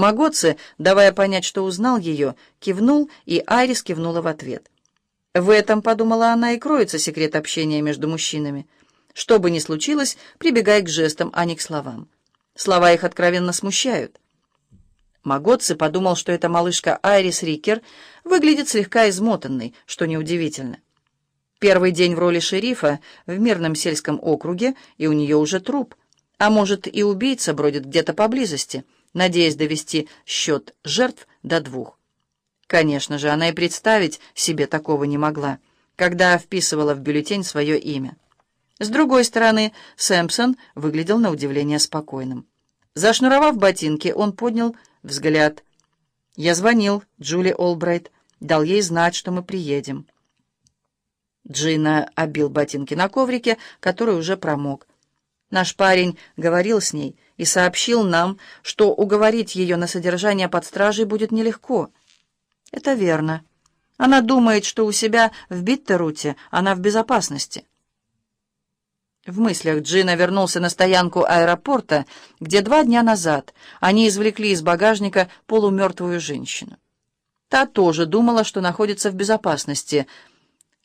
Магоци, давая понять, что узнал ее, кивнул, и Айрис кивнула в ответ. В этом, подумала она, и кроется секрет общения между мужчинами. Что бы ни случилось, прибегай к жестам, а не к словам. Слова их откровенно смущают. Магоци подумал, что эта малышка Айрис Рикер выглядит слегка измотанной, что неудивительно. Первый день в роли шерифа в мирном сельском округе, и у нее уже труп. А может, и убийца бродит где-то поблизости, надеясь довести счет жертв до двух. Конечно же, она и представить себе такого не могла, когда вписывала в бюллетень свое имя. С другой стороны, Сэмпсон выглядел на удивление спокойным. Зашнуровав ботинки, он поднял взгляд. «Я звонил Джули Олбрайт, дал ей знать, что мы приедем». Джина обил ботинки на коврике, который уже промок. Наш парень говорил с ней и сообщил нам, что уговорить ее на содержание под стражей будет нелегко. Это верно. Она думает, что у себя в Биттеруте она в безопасности. В мыслях Джина вернулся на стоянку аэропорта, где два дня назад они извлекли из багажника полумертвую женщину. Та тоже думала, что находится в безопасности.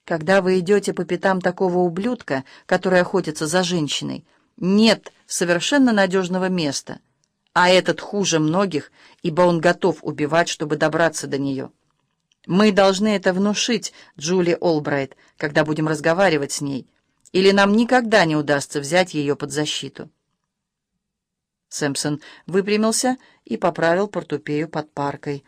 Когда вы идете по пятам такого ублюдка, который охотится за женщиной, нет совершенно надежного места, а этот хуже многих, ибо он готов убивать, чтобы добраться до нее. Мы должны это внушить Джули Олбрайт, когда будем разговаривать с ней, или нам никогда не удастся взять ее под защиту. Сэмпсон выпрямился и поправил портупею под паркой.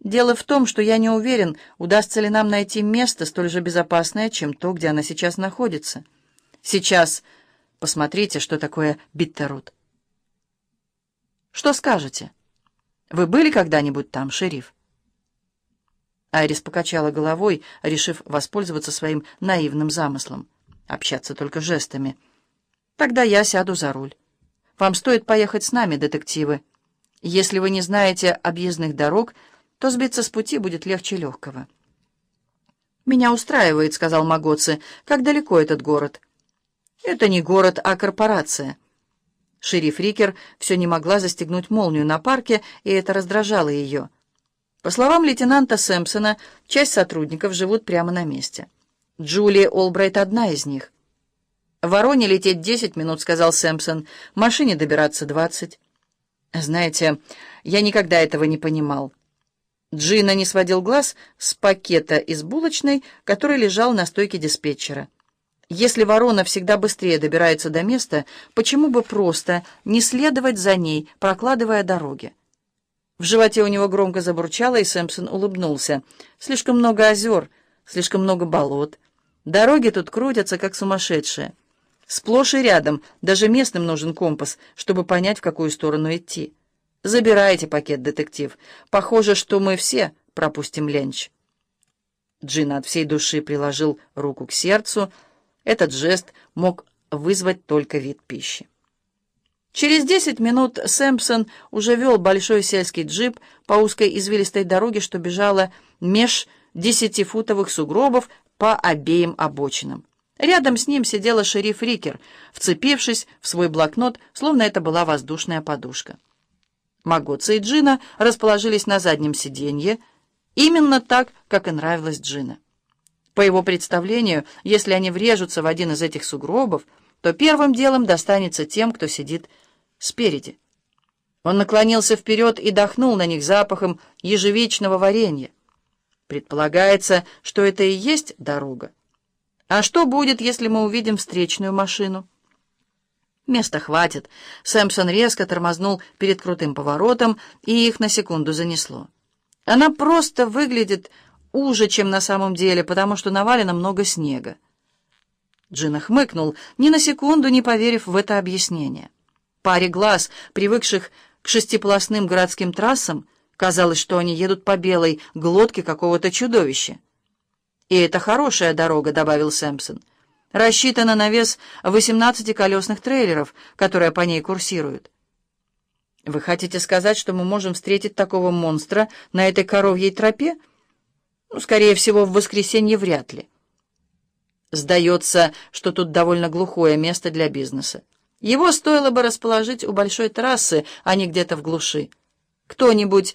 «Дело в том, что я не уверен, удастся ли нам найти место столь же безопасное, чем то, где она сейчас находится. Сейчас посмотрите, что такое Биттерут». «Что скажете? Вы были когда-нибудь там, шериф?» Айрис покачала головой, решив воспользоваться своим наивным замыслом общаться только жестами. Тогда я сяду за руль. Вам стоит поехать с нами, детективы. Если вы не знаете объездных дорог, то сбиться с пути будет легче легкого. «Меня устраивает», — сказал Магоци. «Как далеко этот город?» «Это не город, а корпорация». Шериф Рикер все не могла застегнуть молнию на парке, и это раздражало ее. По словам лейтенанта Сэмпсона, часть сотрудников живут прямо на месте. Джулия Олбрайт одна из них. «В Вороне лететь десять минут», — сказал Сэмпсон. «Машине добираться двадцать». «Знаете, я никогда этого не понимал». Джина не сводил глаз с пакета из булочной, который лежал на стойке диспетчера. Если ворона всегда быстрее добирается до места, почему бы просто не следовать за ней, прокладывая дороги? В животе у него громко забурчало, и Сэмпсон улыбнулся. «Слишком много озер, слишком много болот». Дороги тут крутятся, как сумасшедшие. Сплошь и рядом, даже местным нужен компас, чтобы понять, в какую сторону идти. Забирайте пакет, детектив. Похоже, что мы все пропустим ленч. Джин от всей души приложил руку к сердцу. Этот жест мог вызвать только вид пищи. Через десять минут Сэмпсон уже вел большой сельский джип по узкой извилистой дороге, что бежала меж десятифутовых сугробов по обеим обочинам. Рядом с ним сидела шериф Рикер, вцепившись в свой блокнот, словно это была воздушная подушка. Магоца и Джина расположились на заднем сиденье, именно так, как и нравилось Джина. По его представлению, если они врежутся в один из этих сугробов, то первым делом достанется тем, кто сидит спереди. Он наклонился вперед и дохнул на них запахом ежевечного варенья. Предполагается, что это и есть дорога. А что будет, если мы увидим встречную машину? Места хватит. Сэмпсон резко тормознул перед крутым поворотом, и их на секунду занесло. Она просто выглядит уже, чем на самом деле, потому что навалено много снега. Джина хмыкнул, ни на секунду не поверив в это объяснение. Паре глаз, привыкших к шестиполосным городским трассам, Казалось, что они едут по белой глотке какого-то чудовища. «И это хорошая дорога», — добавил Сэмпсон. «Рассчитана на вес 18 колесных трейлеров, которые по ней курсируют». «Вы хотите сказать, что мы можем встретить такого монстра на этой коровьей тропе?» «Ну, скорее всего, в воскресенье вряд ли». «Сдается, что тут довольно глухое место для бизнеса. Его стоило бы расположить у большой трассы, а не где-то в глуши». Кто-нибудь